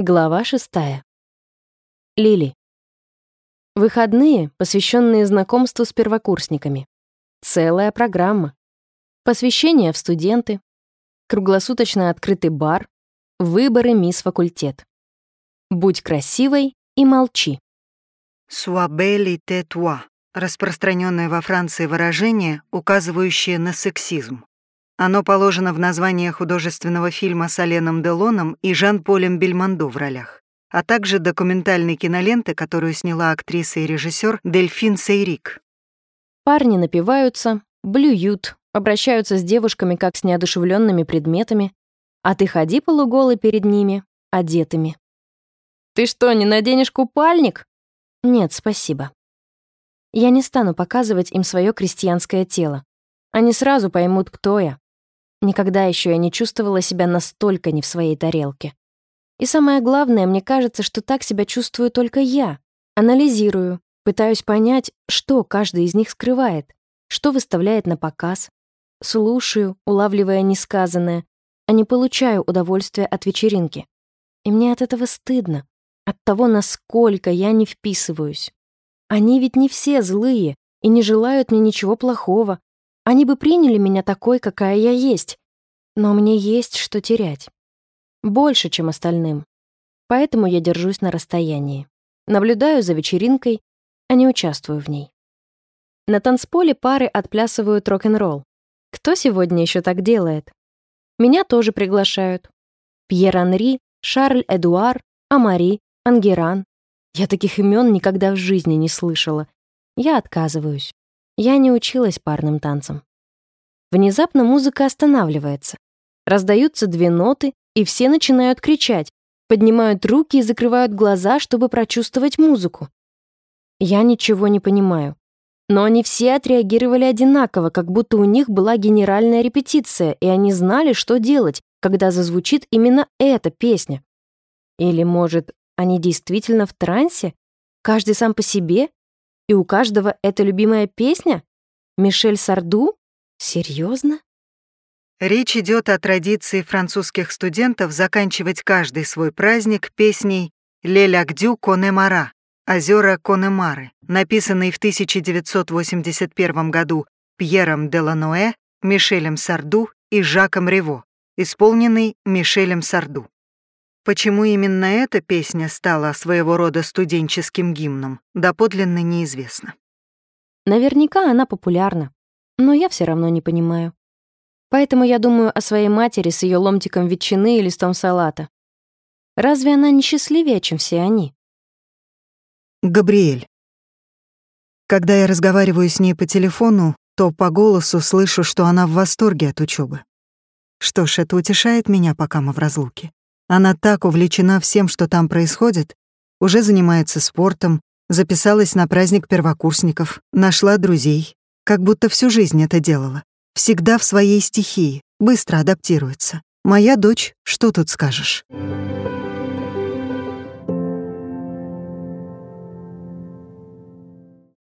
Глава шестая. Лили. Выходные, посвященные знакомству с первокурсниками. Целая программа. Посвящение в студенты. Круглосуточно открытый бар. Выборы мисс факультет. Будь красивой и молчи. «Sois belle et tais-toi» — распространенное во Франции выражение, указывающее на сексизм. Оно положено в название художественного фильма с Аленом Делоном и Жан-Полем Бельмондо в ролях, а также документальной киноленты, которую сняла актриса и режиссер Дельфин Сейрик. Парни напиваются, блюют, обращаются с девушками как с неодушевленными предметами, а ты ходи полуголый перед ними, одетыми. «Ты что, не наденешь купальник?» «Нет, спасибо». Я не стану показывать им свое крестьянское тело. Они сразу поймут, кто я. Никогда еще я не чувствовала себя настолько не в своей тарелке. И самое главное, мне кажется, что так себя чувствую только я. Анализирую, пытаюсь понять, что каждый из них скрывает, что выставляет на показ. Слушаю, улавливая несказанное, а не получаю удовольствия от вечеринки. И мне от этого стыдно, от того, насколько я не вписываюсь. Они ведь не все злые и не желают мне ничего плохого, они бы приняли меня такой, какая я есть. Но мне есть что терять. Больше, чем остальным. Поэтому я держусь на расстоянии. Наблюдаю за вечеринкой, а не участвую в ней. На танцполе пары отплясывают рок-н-ролл. Кто сегодня еще так делает? Меня тоже приглашают. Пьер Анри, Шарль Эдуар, Амари, Ангеран. Я таких имен никогда в жизни не слышала. Я отказываюсь. Я не училась парным танцам. Внезапно музыка останавливается. Раздаются две ноты, и все начинают кричать, поднимают руки и закрывают глаза, чтобы прочувствовать музыку. Я ничего не понимаю. Но они все отреагировали одинаково, как будто у них была генеральная репетиция, и они знали, что делать, когда зазвучит именно эта песня. Или, может, они действительно в трансе? Каждый сам по себе? И у каждого это любимая песня? Мишель Сарду? Серьезно? Речь идет о традиции французских студентов заканчивать каждый свой праздник песней «Лелякдю Конемара» «Озера Конемары», написанной в 1981 году Пьером Деланоэ, Мишелем Сарду и Жаком Рево, исполненный Мишелем Сарду. Почему именно эта песня стала своего рода студенческим гимном, доподлинно неизвестно. Наверняка она популярна, но я все равно не понимаю. Поэтому я думаю о своей матери с ее ломтиком ветчины и листом салата. Разве она не счастливее, чем все они? Габриэль. Когда я разговариваю с ней по телефону, то по голосу слышу, что она в восторге от учебы. Что ж, это утешает меня, пока мы в разлуке. Она так увлечена всем, что там происходит, уже занимается спортом, записалась на праздник первокурсников, нашла друзей, как будто всю жизнь это делала. Всегда в своей стихии, быстро адаптируется. Моя дочь, что тут скажешь?